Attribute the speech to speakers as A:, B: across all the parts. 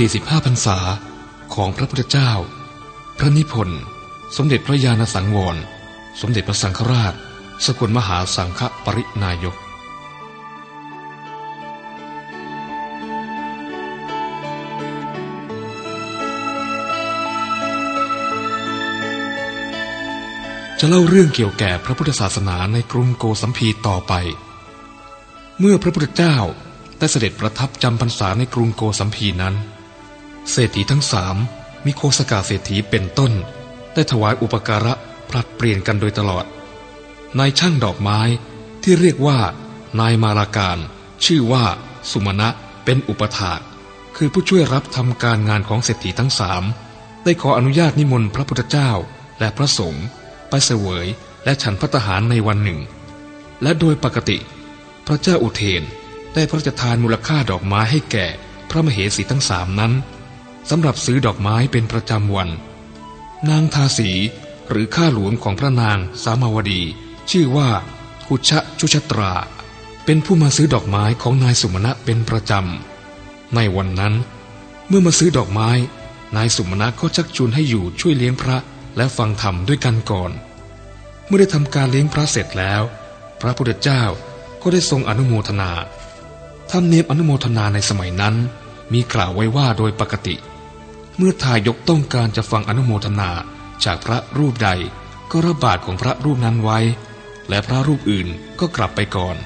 A: 45พรรษาของพระพุทธเจ้า พระนิพนธ์สมเด็จพระญาณสังวร สมเด็จพระสังฆราช สกลมหาสังฆปรินายกจะเล่าเรื่องเกี่ยวแก่พระพุทธศาสนาในกรุงโกสัมพีต่อไป เมื่อพระพุทธเจ้าได้เสด็จประทับจำพรรษาในกรุงโกสัมพีนั้น เศรษฐีทั้งสามมีโคสกาเศรษฐีเป็นต้น ได้ถวายอุปการะผลัดเปลี่ยนกันโดยตลอด นายช่างดอกไม้ที่เรียกว่า นายมาลาการ ชื่อว่า สุมาณะเป็นอุปถากคือผู้ช่วยรับทำการงานของเศรษฐีทั้งสามได้ขออนุญาตนิมนต์พระพุทธเจ้าและพระสงฆ์ไปเสวยและฉันพัตหารในวันหนึ่ง และโดยปกติ พระเจ้าอุเทนได้พระราชทานมูลค่าดอกไม้ให้แก่พระมเหสีทั้งสามนั้น สำหรับซื้อดอกไม้เป็นประจำวัน นางทาสีหรือข้าหลวงของพระนางสามาวดี ชื่อว่ากุชะชุชตรา เป็นผู้มาซื้อดอกไม้ของนายสุมาณะเป็นประจำ ในวันนั้น เมื่อมาซื้อดอกไม้ นายสุมาณะก็ชักชวนให้อยู่ช่วยเลี้ยงพระและฟังธรรมด้วยกันก่อน เมื่อได้ทำการเลี้ยงพระเสร็จแล้ว พระพุทธเจ้าก็ได้ทรงอนุโมทนาธรรมเนียมอนุโมทนาในสมัยนั้น มีกล่าวไว้ว่าโดยปกติ เมื่อทายกต้องการจะฟังอนุโมทนาจากพระรูปใด ก็รับาทของพระรูปนั้นไว้ และพระรูปอื่นก็กลับไปก่อน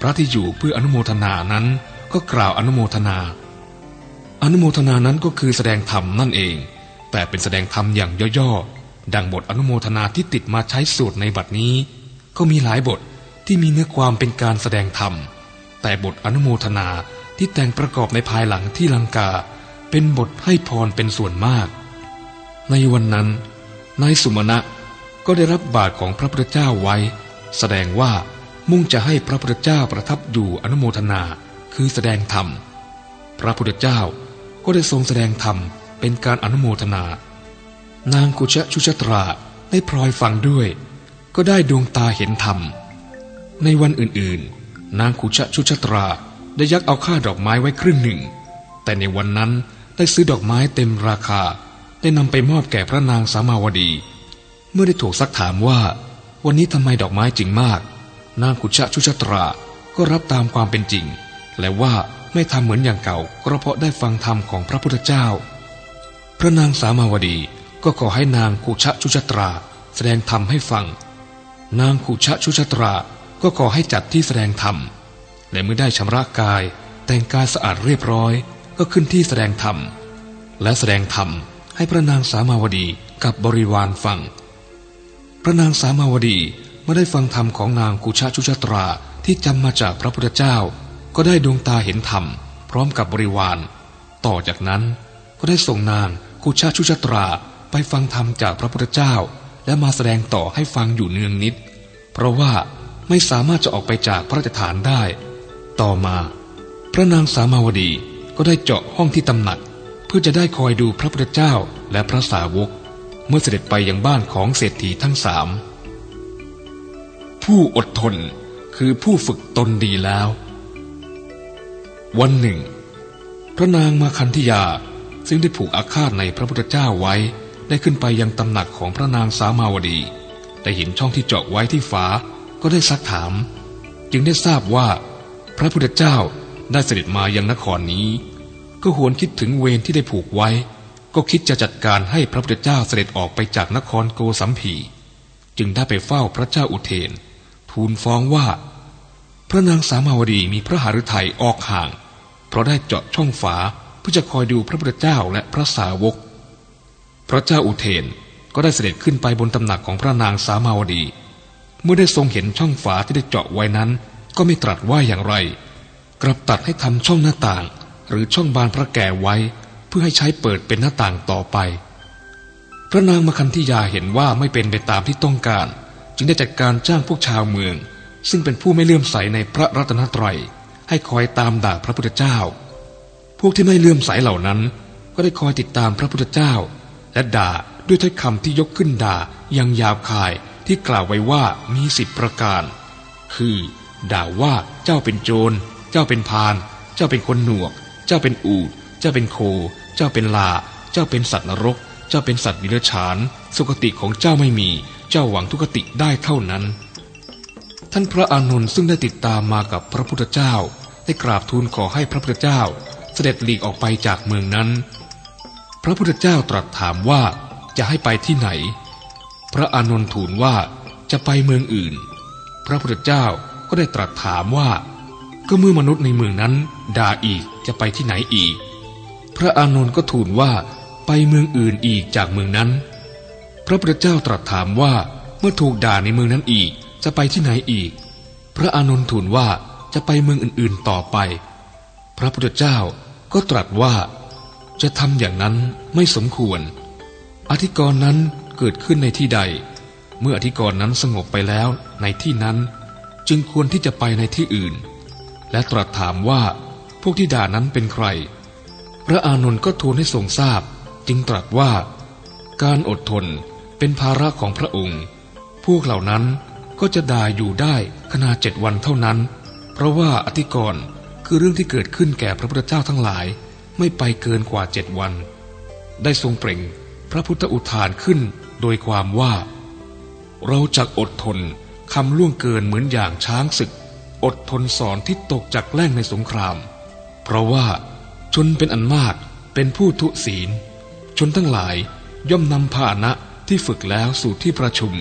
A: พระที่อยู่เพื่ออนุโมทนานั้นก็กล่าวอนุโมทนา อนุโมทนานั้นก็คือแสดงธรรมนั่นเอง แต่เป็นแสดงธรรมอย่างย่อๆ ดังบทอนุโมทนาที่ติดมาใช้สูตรในบัดนี้ ก็มีหลายบทที่มีเนื้อความเป็นการแสดงธรรม แต่บทอนุโมทนาที่แต่งประกอบในภายหลังที่ลังกา เป็นบทให้พรเป็นส่วนมาก ในวันนั้นนายสุมาณะก็ได้รับบาทของพระพุทธเจ้าไว้ แสดงว่ามุ่งจะให้พระพุทธเจ้าประทับอยู่อนุโมทนา คือแสดงธรรม พระพุทธเจ้าก็ได้ทรงแสดงธรรมเป็นการอนุโมทนา นางกุชชุชตราได้พลอยฟังด้วย ก็ได้ดวงตาเห็นธรรม ในวันอื่นๆ นางขุชชุชตราได้ยักเอาค่าดอกไม้ไว้ครึ่งหนึ่ง แต่ในวันนั้น ได้ซื้อดอกไม้เต็มราคา ได้นำไปมอบแก่พระนางสามาวดี เมื่อได้ถูกซักถามว่า วันนี้ทำไมดอกไม้จริงมาก นางขุชะชุชตราก็รับตามความเป็นจริง และว่าไม่ทำเหมือนอย่างเก่าก็เพราะได้ฟังธรรมของพระพุทธเจ้า พระนางสามาวดีก็ขอให้นางขุชะชุชตราแสดงธรรมให้ฟัง นางขุชะชุชตราก็ขอให้จัดที่แสดงธรรมและเมื่อได้ชำระกายแต่งกายสะอาดเรียบร้อย ก็ขึ้นที่แสดงธรรม และแสดงธรรมให้พระนางสามาวดีกับบริวารฟัง พระนางสามาวดีเมื่อได้ฟังธรรมของนางกุชาชุชตราที่จำมาจากพระพุทธเจ้า ก็ได้ดวงตาเห็นธรรม พร้อมกับบริวาร ต่อจากนั้นก็ได้ส่งนางกุชาชุชตราไปฟังธรรมจากพระพุทธเจ้า และมาแสดงต่อให้ฟังอยู่เนืองนิด เพราะว่าไม่สามารถจะออกไปจากพระราชฐานได้ ต่อมา พระนางสามาวดี ก็ได้เจาะห้องที่ตำหนัก เพื่อจะได้คอยดูพระพุทธเจ้าและพระสาวก เมื่อเสด็จไปยังบ้านของเศรษฐีทั้งสามผู้อดทนคือผู้ฝึกตนดีแล้ว วันหนึ่ง พระนางมาคันธยาซึ่งได้ผูกอาฆาตในพระพุทธเจ้าไว้ได้ขึ้นไปยังตำหนักของพระนางสามาวดีได้เห็นช่องที่เจาะไว้ที่ฝาก็ได้ซักถาม จึงได้ทราบว่า พระพุทธเจ้า ได้เสด็จมายังนครนี้ ก็หวนคิดถึงเวรที่ได้ผูกไว้ ก็คิดจะจัดการให้พระพุทธเจ้าเสด็จออกไปจากนครโกสัมพีจึงได้ไปเฝ้าพระเจ้าอุเทน ทูลฟ้องว่า พระนางสามาวดีมีพระหฤทัยออกห่าง เพราะได้เจาะช่องฝาเพื่อจะคอยดูพระพุทธเจ้าและพระสาวก พระเจ้าอุเทนก็ได้เสด็จขึ้นไปบนตำหนักของพระนางสามาวดี เมื่อได้ทรงเห็นช่องฝาที่ได้เจาะไว้นั้น ก็ไม่ตรัสว่าอย่างไร กลับตัดให้ทำช่องหน้าต่าง หรือช่องบานพระแก่ไว้ เพื่อให้ใช้เปิดเป็นหน้าต่างต่อไป พระนางมคันธิยาเห็นว่าไม่เป็นไปตามที่ต้องการ จึงได้จัดการจ้างพวกชาวเมือง ซึ่งเป็นผู้ไม่เลื่อมใสในพระรัตนตรัย ให้คอยตามด่าพระพุทธเจ้า พวกที่ไม่เลื่อมใสเหล่านั้น ก็ได้คอยติดตามพระพุทธเจ้า และด่าด้วยถ้อยคำที่ยกขึ้นด่ายังหยาบคายที่กล่าวไว้ว่ามีสิบประการ คือ ด่าว่าเจ้าเป็นโจร เจ้าเป็นพาน เจ้าเป็นคนหนวก เจ้าเป็นอูด เจ้าเป็นโค เจ้าเป็นลา เจ้าเป็นสัตว์นรก เจ้าเป็นสัตว์ดิรฉาน สุคติของเจ้าไม่มี เจ้าหวังทุกติได้เท่านั้น ท่านพระอานนท์ซึ่งได้ติดตามมากับพระพุทธเจ้า ได้กราบทูลขอให้พระพุทธเจ้า เสด็จหลีกออกไปจากเมืองนั้น พระพุทธเจ้าตรัสถามว่าจะให้ไปที่ไหน พระอานนท์ทูลว่าจะไปเมืองอื่น พระพุทธเจ้าก็ได้ตรัสถามว่า ก็เมื่อมนุษย์ในเมืองนั้น ด่าอีกจะไปที่ไหนอีก พระอานนท์ก็ทูลว่าไปเมืองอื่นอีกจากเมืองนั้น พระพุทธเจ้าตรัสถามว่าเมื่อถูกด่าในเมืองนั้นอีกจะไปที่ไหนอีก พระอานนท์ทูลว่าจะไปเมืองอื่นๆต่อไป พระพุทธเจ้าก็ตรัสว่า จะทำอย่างนั้นไม่สมควร อธิกรณ์นั้นเกิดขึ้นในที่ใด เมื่ออธิกรณ์นั้นสงบไปแล้วในที่นั้น จึงควรที่จะไปในที่อื่น และตรัสถามว่าพวกที่ด่านั้นเป็นใคร พระอานนท์ก็ทูลให้ทรงทราบ จึงตรัสว่า การอดทนเป็นภาระของพระองค์ พวกเหล่านั้นก็จะด่าอยู่ได้ขนาดเจ็ดวันเท่านั้น เพราะว่าอธิกรณ์คือเรื่องที่เกิดขึ้นแก่พระพุทธเจ้าทั้งหลาย ไม่ไปเกินกว่าเจ็ดวัน ได้ทรงเปล่งพระพุทธอุทานขึ้นโดยความว่า เราจะอดทนคำล่วงเกินเหมือนอย่างช้างศึก อดทนสอนที่ตกจากแล่งในสงคราม เพราะว่าชนเป็นอันมากเป็นผู้ทุศีล ชนทั้งหลายย่อมนำพานะที่ฝึกแล้วสู่ที่ประชุม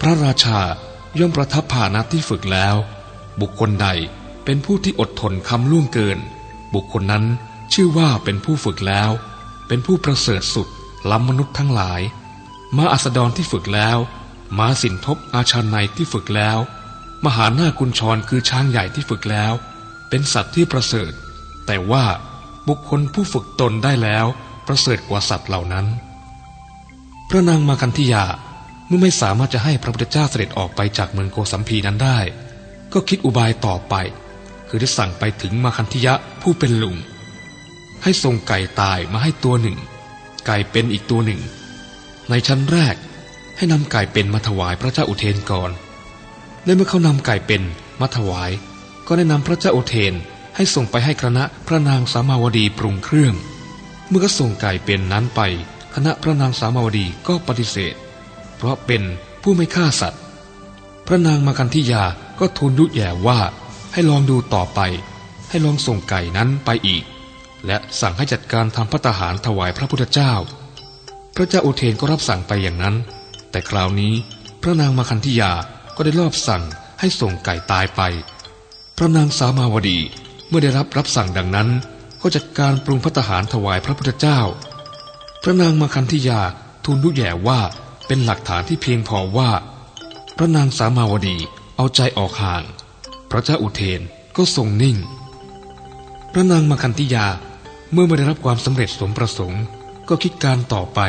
A: พระราชาย่อมประทับพานะที่ฝึกแล้ว บุคคลใดเป็นผู้ที่อดทนคำล่วงเกิน บุคคลนั้นชื่อว่าเป็นผู้ฝึกแล้ว เป็นผู้ประเสริฐสุดล้ำมนุษย์ทั้งหลายมาอัสดรที่ฝึกแล้วมาสินทบอาชาในที่ฝึกแล้ว มหาหน้ากุญชรคือช้างใหญ่ที่ฝึกแล้ว เป็นสัตว์ที่ประเสริฐ แต่ว่าบุคคลผู้ฝึกตนได้แล้ว ประเสริฐกว่าสัตว์เหล่านั้น พระนางมาคันธิยาเมื่อไม่สามารถจะให้พระพุทธเจ้าเสด็จออกไปจากเมืองโกสัมพีนั้นได้ ก็คิดอุบายต่อไป คือได้สั่งไปถึงมาคันธิยะผู้เป็นลุงให้ส่งไก่ตายมาให้ตัวหนึ่ง ไก่เป็นอีกตัวหนึ่ง ในชั้นแรกให้นำไก่เป็นมาถวายพระเจ้าอุเทนก่อน และเมื่อเขานำไก่เป็นมาถวาย ก็ได้นำพระเจ้าโอเทนให้ส่งไปให้คณะพระนางสามาวดีปรุงเครื่อง เมื่อก็ส่งไก่เป็นนั้นไป คณะพระนางสามาวดีก็ปฏิเสธ เพราะเป็นผู้ไม่ฆ่าสัตว์ พระนางมาคันธิยาก็ทูลยุแย่ว่า ให้ลองดูต่อไป ให้ลองส่งไก่นั้นไปอีก และสั่งให้จัดการทำพระตาหารถวายพระพุทธเจ้า พระเจ้าโอเทนก็รับสั่งไปอย่างนั้น แต่คราวนี้พระนางมาคันธิยา ก็ได้รอบสั่งให้ส่งไก่ตายไป พระนางสามาวดีเมื่อได้รับรับสั่งดังนั้น ก็จัดการปรุงพระตหารถวายพระพุทธเจ้า พระนางมาคันธิยาทูลยุแย่ว่าเป็นหลักฐานที่เพียงพอว่า พระนางสามาวดีเอาใจออกห่าง พระเจ้าอุเทนก็ทรงนิ่ง พระนางมาคันธิยาเมื่อไม่ได้รับความสำเร็จสมประสงค์ก็คิดการต่อไป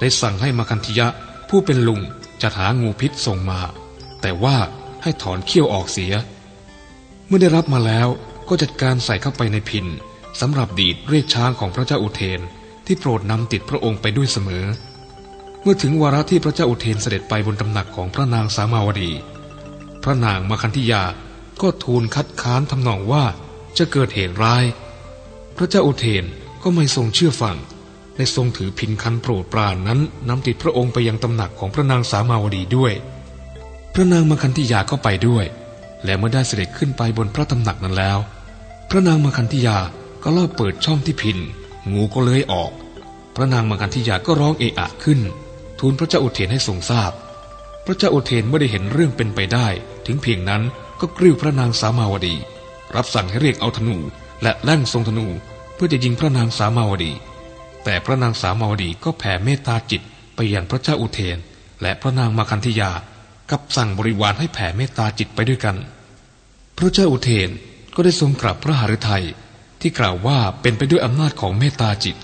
A: ได้สั่งให้มาคันธิยะผู้เป็นลุงจัดหางูพิษส่งมา แต่ว่าให้ถอนเขี้ยวออกเสีย เมื่อได้รับมาแล้วก็จัดการใส่เข้าไปในพินสำหรับดีดเรียกช้างของพระเจ้าอุเทนที่โปรดนำติดพระองค์ไปด้วยเสมอ เมื่อถึงวาระที่พระเจ้าอุเทนเสด็จไปบนตำหนักของพระนางสามาวดี พระนางมาคันธิยาก็ทูลคัดค้านทำนองว่าจะเกิดเหตุร้าย พระเจ้าอุเทนก็ไม่ทรงเชื่อฟังได้ทรงถือพินคันโปรดปรานนั้นนำติดพระองค์ไปยังตำหนักของพระนางสามาวดีด้วย ระนางมาคันธิยาก็ไปด้วย และเมื่อได้เสด็จขึ้นไปบนพระตำหนักนั้นแล้ว พระนางมาคันธิยาก็ลอบเปิดช่องที่พินงูก็เลื้อยออก พระนางมาคันธิยาก็ร้องเอะอะขึ้น ทูลพระเจ้าอุเทนให้ทรงทราบ พระเจ้าอุเทนเมื่อได้เห็นเรื่องเป็นไปได้ ถึงเพียงนั้นก็กริ้วพระนางสามาวดี รับสั่งให้เรียกเอาธนู และแล่งทรงธนู เพื่อจะยิงพระนางสามาวดี แต่พระนางสามาวดีก็แผ่เมตตาจิตไปยังพระเจ้าอุเทน และพระนางมาคันธิยา กับสั่งบริวารให้แผ่เมตตาจิตไปด้วยกัน พระเจ้าอุเทนก็ได้ทรงกลับพระหฤทัยที่กล่าวว่าเป็นไปด้วยอำนาจของเมตตาจิต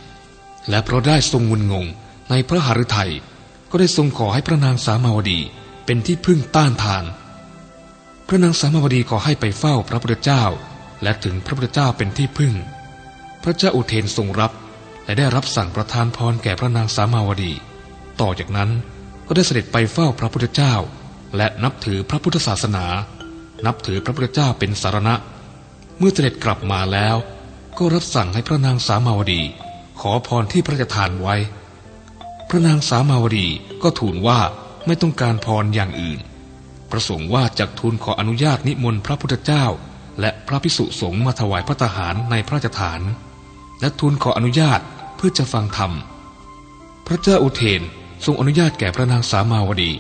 A: และเพราะได้ทรงงุนงงในพระหฤทัยก็ได้ทรงขอให้พระนางสามาวดีเป็นที่พึ่งต้านทาน พระนางสามาวดีขอให้ไปเฝ้าพระพุทธเจ้า และถึงพระพุทธเจ้าเป็นที่พึ่ง พระเจ้าอุเทนทรงรับ และได้รับสั่งประทานพรแก่พระนางสามาวดี ต่อจากนั้นก็ได้เสด็จไปเฝ้าพระพุทธเจ้า และนับถือพระพุทธศาสนา นับถือพระพุทธเจ้าเป็นสารณะ เมื่อเสด็จกลับมาแล้ว ก็รับสั่งให้พระนางสามาวดี ขอพรที่พระราชทานไว้ พระนางสามาวดีก็ทูลว่าไม่ต้องการพรอย่างอื่น ประสงค์ว่าจากทูลขออนุญาตนิมนต์พระพุทธเจ้า และพระพิสุสงฆ์มาถวายพระทหารในพระราชฐาน และทูลขออนุญาตเพื่อจะฟังธรรม พระเจ้าอุเทนทรงอนุญาตแก่พระนางสามาวดี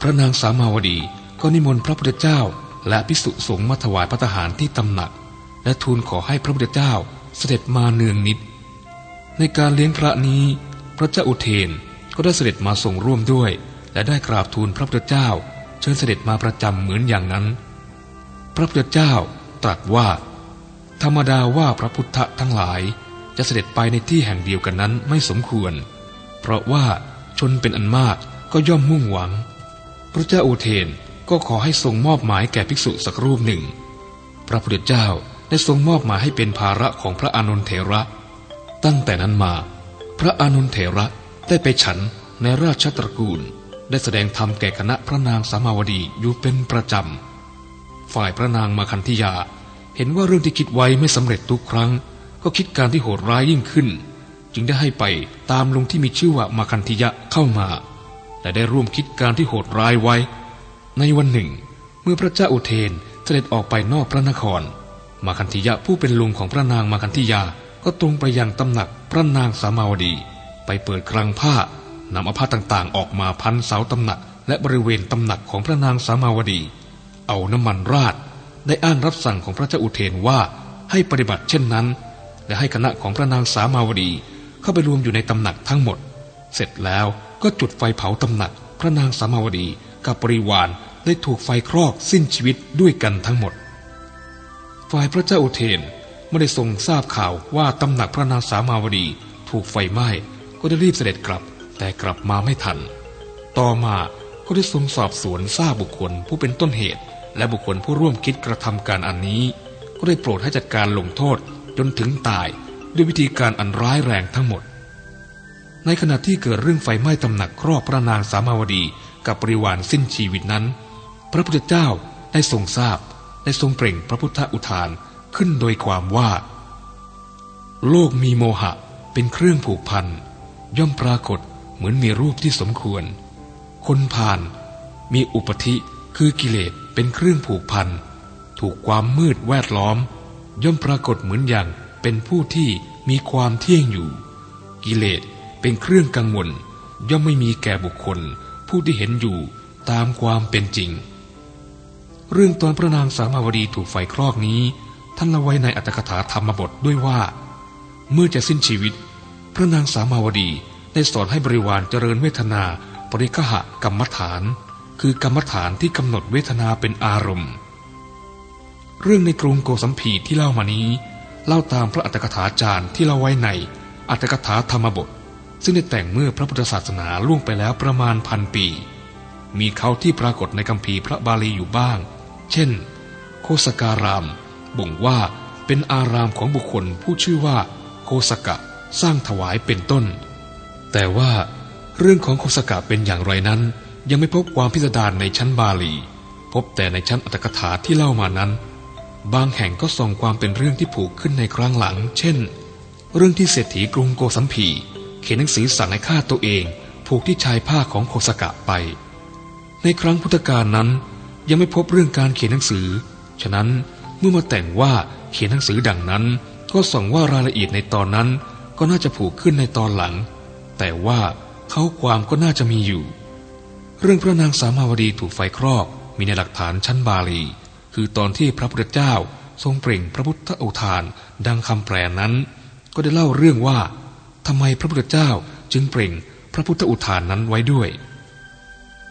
A: พระนางสามาวดีก็นิมนต์พระพุทธเจ้า และพิสุสงฆ์มาถวายพระทหารที่ตำหนัก และทูลขอให้พระพุทธเจ้าเสด็จมาเนืองนิด ในการเลี้ยงพระนี้ พระเจ้าอุเทนก็ได้เสด็จมาทรงร่วมด้วย และได้กราบทูลพระพุทธเจ้า เชิญเสด็จมาประจำเหมือนอย่างนั้น พระพุทธเจ้าตรัสว่า ธรรมดาว่าพระพุทธทั้งหลายจะเสด็จไปในที่แห่งเดียวกันนั้นไม่สมควร เพราะว่าชนเป็นอันมากก็ย่อมมุ่งหวัง ระเจ้าอุเทนก็ขอให้ทรงมอบหมายแก่ภิกษุสักรูปหนึ่ง พระพุทธเจ้าได้ทรงมอบหมายให้เป็นภาระของพระอานนทเถระ ตั้งแต่นั้นมา พระอานนทเถระได้ไปฉันในราชตระกูล ได้แสดงธรรมแก่คณะพระนางสามาวดีอยู่เป็นประจำ ฝ่ายพระนางมาคันธิยา เห็นว่าเรื่องที่คิดไว้ไม่สำเร็จทุกครั้ง ก็คิดการที่โหดร้ายยิ่งขึ้น จึงได้ให้ไปตามลงที่มีชื่อว่ามาคันธิยะเข้ามา และได้ร่วมคิดการที่โหดร้ายไว้ ในวันหนึ่ง เมื่อพระเจ้าอุเทนเสด็จออกไปนอกพระนคร มาคันธิยะผู้เป็นลุงของพระนางมาคันธิยาก็ตรงไปยังตำหนักพระนางสามาวดี ไปเปิดคลังผ้านำเอาผ้าต่างๆ ออกมาพันเสาตำหนัก และบริเวณตำหนักของพระนางสามาวดี เอาน้ำมันราด ได้อ้านรับสั่งของพระเจ้าอุเทนว่าให้ปฏิบัติเช่นนั้น และให้คณะของพระนางสามาวดี เข้าไปรวมอยู่ในตำหนักทั้งหมด เสร็จแล้ว ก็จุดไฟเผาตำหนัก พระนางสามาวดีกับบริวารได้ถูกไฟคลอกสิ้นชีวิตด้วยกันทั้งหมด ฝ่ายพระเจ้าอุเทนไม่ได้ทรงทราบข่าวว่าตำหนักพระนางสามาวดีถูกไฟไหม้ก็ได้รีบเสด็จกลับ แต่กลับมาไม่ทัน ต่อมาก็ได้ทรงสอบสวนทราบบุคคลผู้เป็นต้นเหตุ และบุคคลผู้ร่วมคิดกระทำการอันนี้ ก็ได้โปรดให้จัดการลงโทษจนถึงตายด้วยวิธีการอันร้ายแรงทั้งหมด ในขณะที่เกิดเรื่องไฟไหม้ตำหนักครอบพระนางสามาวดีกับบริวารสิ้นชีวิตนั้น พระพุทธเจ้าได้ทรงทราบได้ทรงเปล่งพระพุทธอุทานขึ้นโดยความว่า โลกมีโมหะเป็นเครื่องผูกพัน ย่อมปรากฏเหมือนมีรูปที่สมควร คนผ่านมีอุปธิคือกิเลสเป็นเครื่องผูกพัน ถูกความมืดแวดล้อม ย่อมปรากฏเหมือนอย่างเป็นผู้ที่มีความเที่ยงอยู่ กิเลส เป็นเครื่องกังวล ย่อมไม่มีแก่บุคคล ผู้ที่เห็นอยู่ตามความเป็นจริง เรื่องตอนพระนางสามาวดีถูกไฟคลอกนี้ ท่านละไว้ในอัตถกถาธรรมบทด้วยว่า เมื่อจะสิ้นชีวิต พระนางสามาวดีได้สอนให้บริวารเจริญเวทนา ปริคหะกรรมฐาน คือกรรมฐานที่กำหนดเวทนาเป็นอารมณ์ เรื่องในกรุงโกสัมพีที่เล่ามานี้ เล่าตามพระอัตถกถาจารย์ที่เล่าไว้ในอัตถกถาธรรมบท ซึ่งได้แต่งเมื่อพระพุทธศาสนาล่วงไปแล้วประมาณพันปี มีเขาที่ปรากฏในคัมภีร์พระบาลีอยู่บ้าง เช่น โคสการาม บ่งว่าเป็นอารามของบุคคลผู้ชื่อว่าโคสกะสร้างถวายเป็นต้น แต่ว่าเรื่องของโคสกะเป็นอย่างไรนั้น ยังไม่พบความพิสดารในชั้นบาลี พบแต่ในชั้นอัตถกถาที่เล่ามานั้น บางแห่งก็ส่องความเป็นเรื่องที่ผูกขึ้นในครั้งหลัง เช่น เรื่องที่เศรษฐีกรุงโกสัมพี ขียนหนังสือสั่งให้ฆ่าตัวเองผูกที่ชายผ้าของโคสกะไป ในครั้งพุทธกาลนั้น ยังไม่พบเรื่องการเขียนหนังสือ ฉะนั้นเมื่อมาแต่งว่าเขียนหนังสือดังนั้น ก็ส่งว่ารายละเอียดในตอนนั้นก็น่าจะผูกขึ้นในตอนหลัง แต่ว่าเขาความก็น่าจะมีอยู่ เรื่องพระนางสามาวดีถูกไฟคลอกมีในหลักฐานชั้นบาลี คือตอนที่พระพุทธเจ้าทรงเปล่งพระพุทธโอทานดังคำแปลนั้น ก็ได้เล่าเรื่องว่า ทำไมพระพุทธเจ้าจึงเปล่งพระพุทธอุทานนั้นไว้ด้วย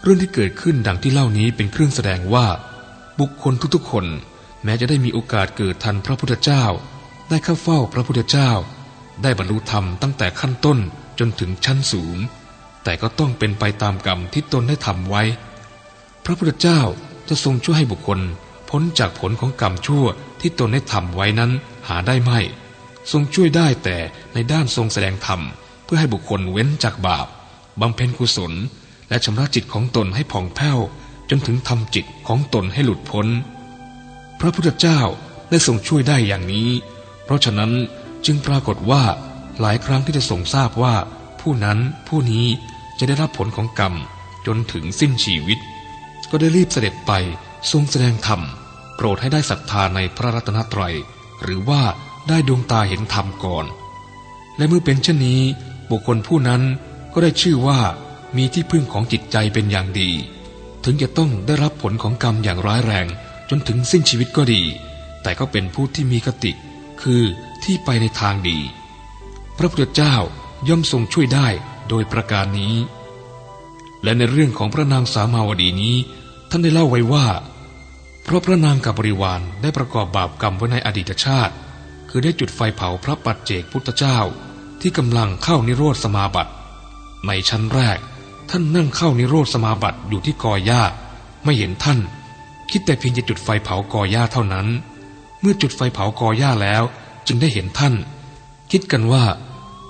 A: เรื่องที่เกิดขึ้นดังที่เล่านี้เป็นเครื่องแสดงว่า บุคคลทุกๆคน แม้จะได้มีโอกาสเกิดทันพระพุทธเจ้า ได้เข้าเฝ้าพระพุทธเจ้า ได้บรรลุธรรมตั้งแต่ขั้นต้นจนถึงชั้นสูง แต่ก็ต้องเป็นไปตามกรรมที่ตนได้ทำไว้ พระพุทธเจ้าจะทรงช่วยให้บุคคล พ้นจากผลของกรรมชั่วที่ตนได้ทำไว้นั้นหาได้ไม่ ทรงช่วยได้แต่ในด้านทรงแสดงธรรม เพื่อให้บุคคลเว้นจากบาปบำเพ็ญกุศล และชำระจิตของตนให้ผ่องแผ้ว จนถึงทำจิตของตนให้หลุดพ้น พระพุทธเจ้าได้ทรงช่วยได้อย่างนี้ เพราะฉะนั้นจึงปรากฏว่าหลายครั้งที่จะส่งทราบว่า ผู้นั้นผู้นี้จะได้รับผลของกรรมจนถึงสิ้นชีวิต ก็ได้รีบเสด็จไปทรงแสดงธรรมโปรดให้ได้ศรัทธาในพระรัตนตรัย หรือว่า ได้ดวงตาเห็นธรรมก่อน และเมื่อเป็นเช่นนี้ บุคคลผู้นั้นก็ได้ชื่อว่ามีที่พึ่งของจิตใจเป็นอย่างดี ถึงจะต้องได้รับผลของกรรมอย่างร้ายแรง จนถึงสิ้นชีวิตก็ดี แต่ก็เป็นผู้ที่มีกติก คือที่ไปในทางดี พระพุทธเจ้าย่อมทรงช่วยได้โดยประการนี้ และในเรื่องของพระนางสามาวดีนี้ ท่านได้เล่าไว้ว่า เพราะพระนางกับบริวารได้ประกอบบาปกรรมไว้ในอดีตชาติ คือได้จุดไฟเผาพระปัจเจกพุทธเจ้า ที่กำลังเข้านิโรธสมาบัติ ในชั้นแรก ท่านนั่งเข้านิโรธสมาบัติอยู่ที่กอหญ้า ไม่เห็นท่าน คิดแต่เพียงจะจุดไฟเผากอหญ้าเท่านั้น เมื่อจุดไฟเผากอหญ้าแล้ว จึงได้เห็นท่าน คิดกันว่า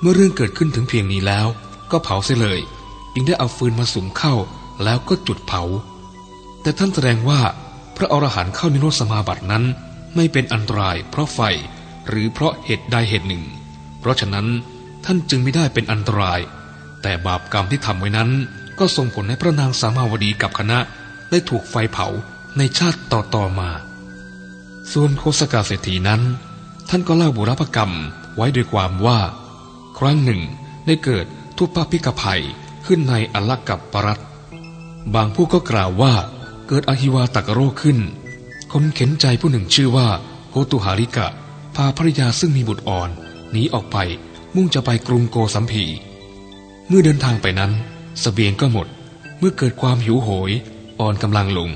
A: เมื่อเรื่องเกิดขึ้นถึงเพียงนี้แล้ว ก็เผาเสียเลย จึงได้เอาฟืนมาสุมเข้าแล้วก็จุดเผา แต่ท่านแสดงว่าพระอรหันต์เข้านิโรธสมาบัตินั้น ไม่เป็นอันตรายเพราะไฟ หรือเพราะเหตุใดเหตุหนึ่ง เพราะฉะนั้นท่านจึงไม่ได้เป็นอันตราย แต่บาปกรรมที่ทำไว้นั้น ก็ส่งผลให้พระนางสามาวดีกับคณะได้ถูกไฟเผาในชาติต่อๆมา ส่วนโคสกาเศรษฐีนั้น ท่านก็เล่าบุรพกรรมไว้ด้วยความว่า ครั้งหนึ่งได้เกิดทุพพิกภัยขึ้นในอลักกับปรัตบางผู้ก็กล่าวว่าเกิดอหิวาตกโรคขึ้น คนเข็นใจผู้หนึ่งชื่อว่าโกตุหาริกะ พาภรยาซึ่งมีบุตรอ่อนหนีออกไปมุ่งจะไปกรุงโกสัมพีเมื่อเดินทางไปนั้นสเสบียงก็หมด เมื่อเกิดความหิวโหย อ่อนกำลังลง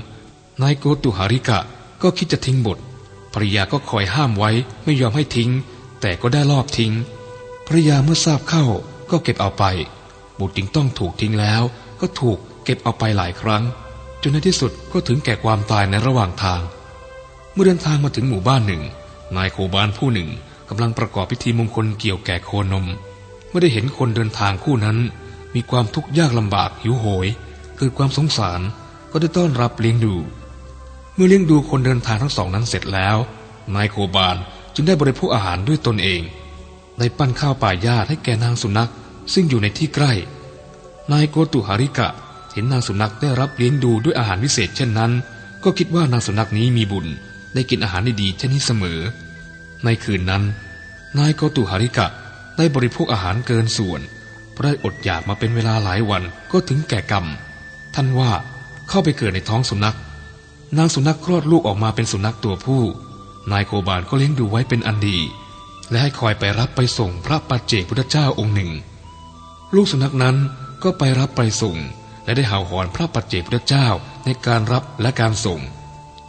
A: นายโกตุหาริกะก็คิดจะทิ้งบทภรยาก็คอยห้ามไว้ไม่ยอมให้ทิ้ง แต่ก็ได้ลอบทิ้งภรยาเมื่อทราบเข้าก็เก็บเอาไป บุตรจึงต้องถูกทิ้งแล้ว ก็ถูกเก็บเอาไปหลายครั้ง จนในที่สุดก็ถึงแก่ความตายในระหว่างทาง เมื่อเดินทางมาถึงหมู่บ้านหนึ่ง นายโคบานผู้หนึ่งกำลังประกอบพิธีมงคลเกี่ยวแก่โคนมเมื่อได้เห็นคนเดินทางคู่นั้น มีความทุกข์ยากลำบากหิวโหย เกิดความสงสารก็ได้ต้อนรับเลี้ยงดู เมื่อเลี้ยงดูคนเดินทางทั้งสองนั้นเสร็จแล้ว นายโคบานจึงได้บริโภคอาหารด้วยตนเองได้ปั้นข้าวป่าหญ้าให้แก่นางสุนัข ซึ่งอยู่ในที่ใกล้ นายโกตุหาริกะ เห็นนางสุนัขได้รับเลี้ยงดูด้วยอาหารวิเศษเช่นนั้น ก็คิดว่านางสุนัขนี้มีบุญ ได้กินอาหารดีๆเช่นนี้เสมอ ในคืนนั้น นายโกตุหาริกะได้บริโภคอาหารเกินส่วน เพราะได้อดอยากมาเป็นเวลาหลายวันก็ถึงแก่กรรม ท่านว่าเข้าไปเกิดในท้องสุนัข นางสุนัขคลอดลูกออกมาเป็นสุนัขตัวผู้ นายโคบานก็เลี้ยงดูไว้เป็นอันดี และให้คอยไปรับไปส่งพระปัจเจกพุทธเจ้าองค์หนึ่ง ลูกสุนัขนั้นก็ไปรับไปส่ง และได้เห่าหอนพระปัจเจกพุทธเจ้าในการรับและการส่ง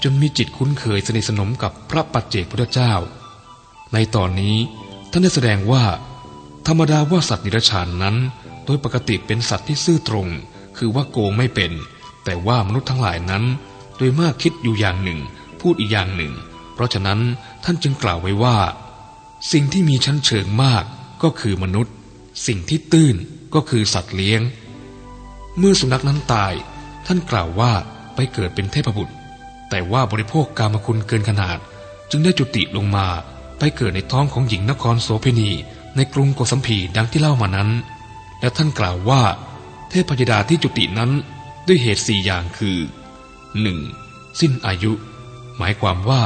A: จนมีจิตคุ้นเคยสนิทสนมกับพระปัจเจกพุทธเจ้า ในตอนนี้ท่านได้แสดงว่า ธรรมดาว่าสัตว์นิรชานนั้น โดยปกติเป็นสัตว์ที่ซื่อตรง คือว่าโกงไม่เป็น แต่ว่ามนุษย์ทั้งหลายนั้น โดยมากคิดอยู่อย่างหนึ่ง พูดอีกอย่างหนึ่ง เพราะฉะนั้นท่านจึงกล่าวไว้ว่า สิ่งที่มีชั้นเชิงมากก็คือมนุษย์ สิ่งที่ตื้นก็คือสัตว์เลี้ยง เมื่อสุนัขนั้นตาย ท่านกล่าวว่าไปเกิดเป็นเทพบุตร แต่ว่าบริโภคกามคุณเกินขนาด จึงได้จุติลงมาไปเกิดในท้องของหญิงนครโสเพณีในกรุงโกสัมพีดังที่เล่ามานั้น และท่านกล่าวว่า เทพยดาที่จุตินั้นด้วยเหตุสี่อย่างคือหนึ่งสิ้นอายุ หมายความว่า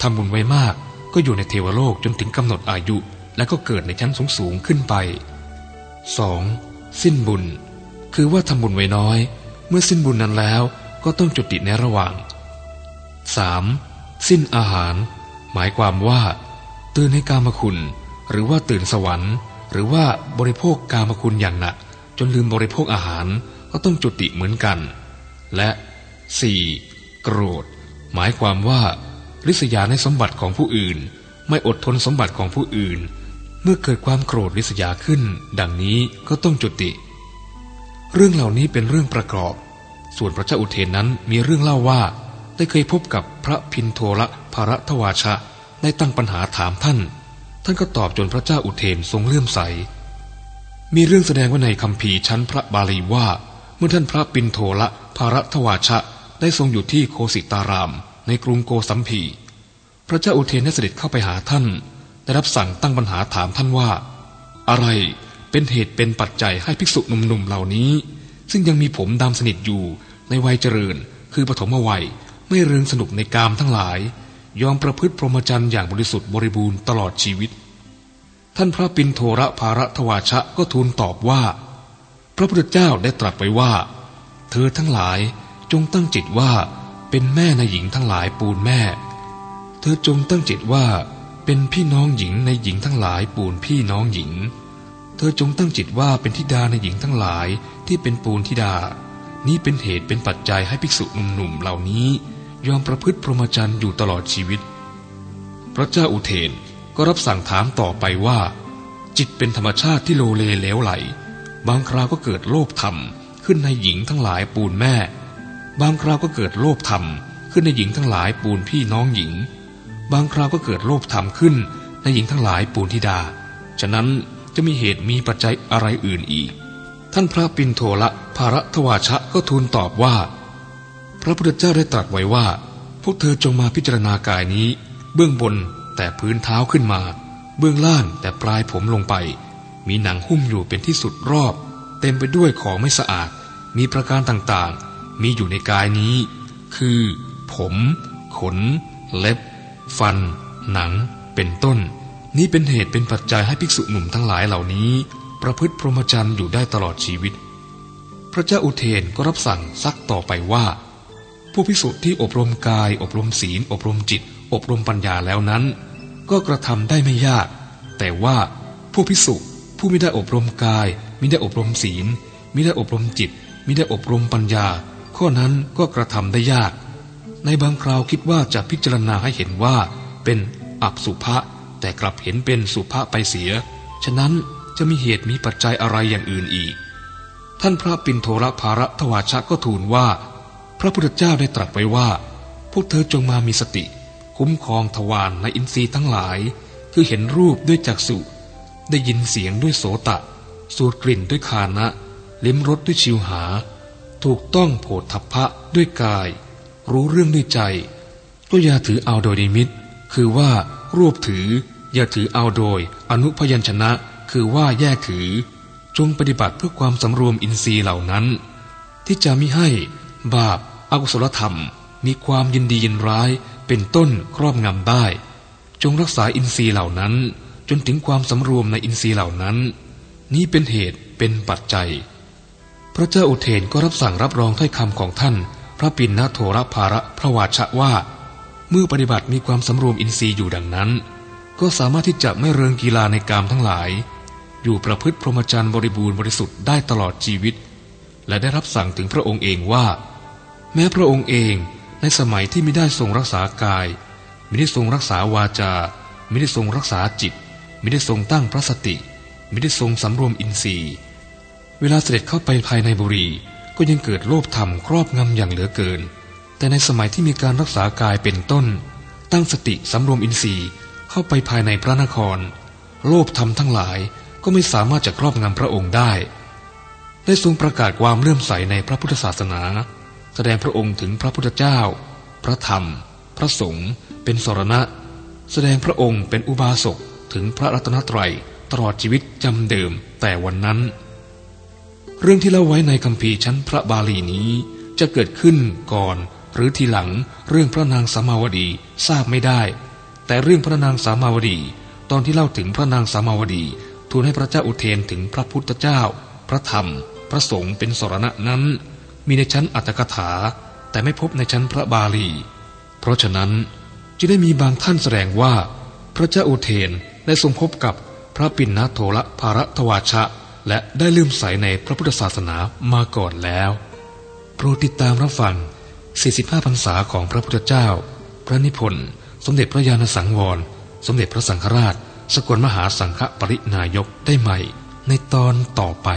A: ทำบุญไว้มากก็อยู่ในเทวโลกจนถึงกำหนดอายุ และก็เกิดในชั้นสูงสูงขึ้นไป 2. สิ้นบุญ คือว่าทำบุญไว้น้อย เมื่อสิ้นบุญนั้นแล้วก็ต้องจุติในระหว่าง 3. สิ้นอาหาร หมายความว่า ตื่นให้กามคุณ หรือว่าตื่นสวรรค์ หรือว่าบริโภคกามคุณอย่างหนัก จนลืมบริโภคอาหารก็ต้องจุติเหมือนกัน และ 4. โกรธ หมายความว่า ริษยาในสมบัติของผู้อื่น ไม่อดทนสมบัติของผู้อื่น เมื่อเกิดความโกรธริษยาขึ้น ดังนี้ก็ต้องจุติ เรื่องเหล่านี้เป็นเรื่องประกอบ ส่วนพระเจ้าอุเทนนั้นมีเรื่องเล่าว่า ได้เคยพบกับพระพินโทละภรทวาชะได้ตั้งปัญหาถามท่าน ท่านก็ตอบจนพระเจ้าอุเทนทรงเลื่อมใส มีเรื่องแสดงว่าในคำพีชั้นพระบาลีว่า เมื่อท่านพระปินโทละภรทวาชะได้ทรงอยู่ที่โคสิตาราม ในกรุงโกสัมพี พระเจ้าอุเทนได้เสด็จเข้าไปหาท่าน ได้รับสั่งตั้งปัญหาถามท่านว่า อะไรเป็นเหตุเป็นปัจจัยให้ภิกษุหนุ่มๆเหล่านี้ ซึ่งยังมีผมดำสนิทอยู่ในวัยเจริญ คือปฐมวัย ไม่เริงสนุกในกามทั้งหลาย ยอมประพฤติพรหมจรรย์อย่างบริสุทธิ์บริบูรณ์ตลอดชีวิต ท่านพระปินโทระภารทวาชะก็ทูลตอบว่า พระพุทธเจ้าได้ตรัสไว้ว่า เธอทั้งหลายจงตั้งจิตว่าเป็นแม่ในหญิงทั้งหลายปูนแม่ เธอจงตั้งจิตว่าเป็นพี่น้องหญิงในหญิงทั้งหลายปูนพี่น้องหญิง เธอจงตั้งจิตว่าเป็นธิดาในหญิงทั้งหลายที่เป็นปูนธิดา นี้เป็นเหตุเป็นปัจจัยให้ภิกษุหนุ่มๆเหล่านี้ ยอมประพฤติพรหมจรรย์อยู่ตลอดชีวิต พระเจ้าอุเทนก็รับสั่งถามต่อไปว่า จิตเป็นธรรมชาติที่โลเลเลวไหล บางคราวก็เกิดโลภธรรมขึ้นในหญิงทั้งหลายปูนแม่ บางคราวก็เกิดโลภธรรมขึ้นในหญิงทั้งหลายปูนพี่น้องหญิง บางคราวก็เกิดโลภธรรมขึ้นในหญิงทั้งหลายปูนธิดา ฉะนั้นจะมีเหตุมีปัจจัยอะไรอื่นอีก ท่านพระปินโทละภาระทวาชะก็ทูลตอบว่า ระพุทธเจ้าได้ตรัสไว้ว่า พวกเธอจงมาพิจารณากายนี้ เบื้องบนแต่พื้นเท้าขึ้นมา เบื้องล่างแต่ปลายผมลงไป มีหนังหุ้มอยู่เป็นที่สุดรอบ เต็มไปด้วยของไม่สะอาด มีประการต่างๆ มีอยู่ในกายนี้ คือ ผม ขน เล็บ ฟัน หนัง เป็นต้น นี้เป็นเหตุเป็นปัจจัยให้ภิกษุหนุ่มทั้งหลายเหล่านี้ ประพฤติพรหมจรรย์อยู่ได้ตลอดชีวิต พระเจ้าอุเทนก็รับสั่งซักต่อไปว่า ผู้ภิกษุที่อบรมกาย อบรมศีล อบรมจิต อบรมปัญญาแล้วนั้น ก็กระทำได้ไม่ยาก แต่ว่าผู้ภิกษุผู้ไม่ได้อบรมกายไมิได้อบรมศีลไมิได้อบรมจิตไมิได้อบรมปัญญา ข้อนั้นก็กระทำได้ยาก ในบางคราวคิดว่าจะพิจารณาให้เห็นว่าเป็นอับสุภะแต่กลับเห็นเป็นสุภะไปเสีย ฉะนั้นจะมีเหตุมีปัจจัยอะไรอย่างอื่นอีก ท่านพระปินโทรภาระทวาชะก็ทูลว่า ระพุทธเจ้าได้ตรัสไว้ว่า พวกเธอจงมามีสติ คุ้มครองทวารในอินทรีย์ทั้งหลาย คือเห็นรูปด้วยจักษุได้ยินเสียงด้วยโสตะ สูดกลิ่นด้วยคานะ ลิ้มรสด้วยชิวหา ถูกต้องโผฏฐัพพะด้วยกาย รู้เรื่องด้วยใจ ก็อย่าถือเอาโดยนิมิต คือว่า รวบถือ อย่าถือเอาโดย อนุพยัญชนะ คือว่าแยกถือ จงปฏิบัติเพื่อความสำรวมอินทรีย์เหล่านั้น ที่จะมิให้บาป อากุศลธรรมมีความยินดียินร้ายเป็นต้นครอบงำได้ จงรักษาอินทรีย์เหล่านั้น จนถึงความสำรวมในอินทรีย์เหล่านั้น นี้เป็นเหตุเป็นปัจจัย พระเจ้าอุเทนก็รับสั่งรับรองถ้อยคำของท่าน พระปิณนโทรภาระพระวาชะว่า เมื่อปฏิบัติมีความสำรวมอินทรีย์อยู่ดังนั้น ก็สามารถที่จะไม่เริงกีฬาในกามทั้งหลาย อยู่ประพฤติพรหมจรรย์บริบูรณ์บริสุทธิ์ได้ตลอดชีวิต และได้รับสั่งถึงพระองค์เองว่า แม้พระองค์เองในสมัยที่ไม่ได้ทรงรักษากายไม่ได้ทรงรักษาวาจาไม่ได้ทรงรักษาจิตไม่ได้ทรงตั้งพระสติไม่ได้ทรงสำรวมอินทรีย์ เวลาเสด็จเข้าไปภายในบุรีก็ยังเกิดโลภธรรมครอบงำอย่างเหลือเกิน แต่ในสมัยที่มีการรักษากายเป็นต้น ตั้งสติสำรวมอินทรีย์เข้าไปภายในพระนคร โลภธรรมทั้งหลายก็ไม่สามารถจะครอบงำพระองค์ได้ ได้ทรงประกาศความเลื่อมใสในพระพุทธศาสนา แสดงพระองค์ถึงพระพุทธเจ้า พระธรรม พระสงฆ์เป็นสรณะ แสดงพระองค์เป็นอุบาสกถึงพระรัตนตรัยตลอดชีวิตจำเดิมแต่วันนั้น เรื่องที่เล่าไว้ในคัมภีร์ชั้นพระบาลีนี้ จะเกิดขึ้นก่อน หรือทีหลังเรื่องพระนางสามาวดีทราบไม่ได้ แต่เรื่องพระนางสามาวดี ตอนที่เล่าถึงพระนางสามาวดีทูลให้พระเจ้าอุเทนถึงพระพุทธเจ้า พระธรรม พระสงฆ์เป็นสรณะนั้น มีในชั้นอัตถกถา แต่ไม่พบในชั้นพระบาลี เพราะฉะนั้นจึงได้มีบางท่านแสดงว่า พระเจ้าอุเทนได้ทรงพบกับพระปิณณโทละภารทวาชะ และได้ลืมใสในพระพุทธศาสนามาก่อนแล้ว โปรดติดตามรับฟัง 45พรรษาของพระพุทธเจ้า พระนิพนธ์ สมเด็จพระญาณสังวร สมเด็จพระสังฆราช สกลมหาสังฆปรินายกได้ใหม่ ในตอนต่อไป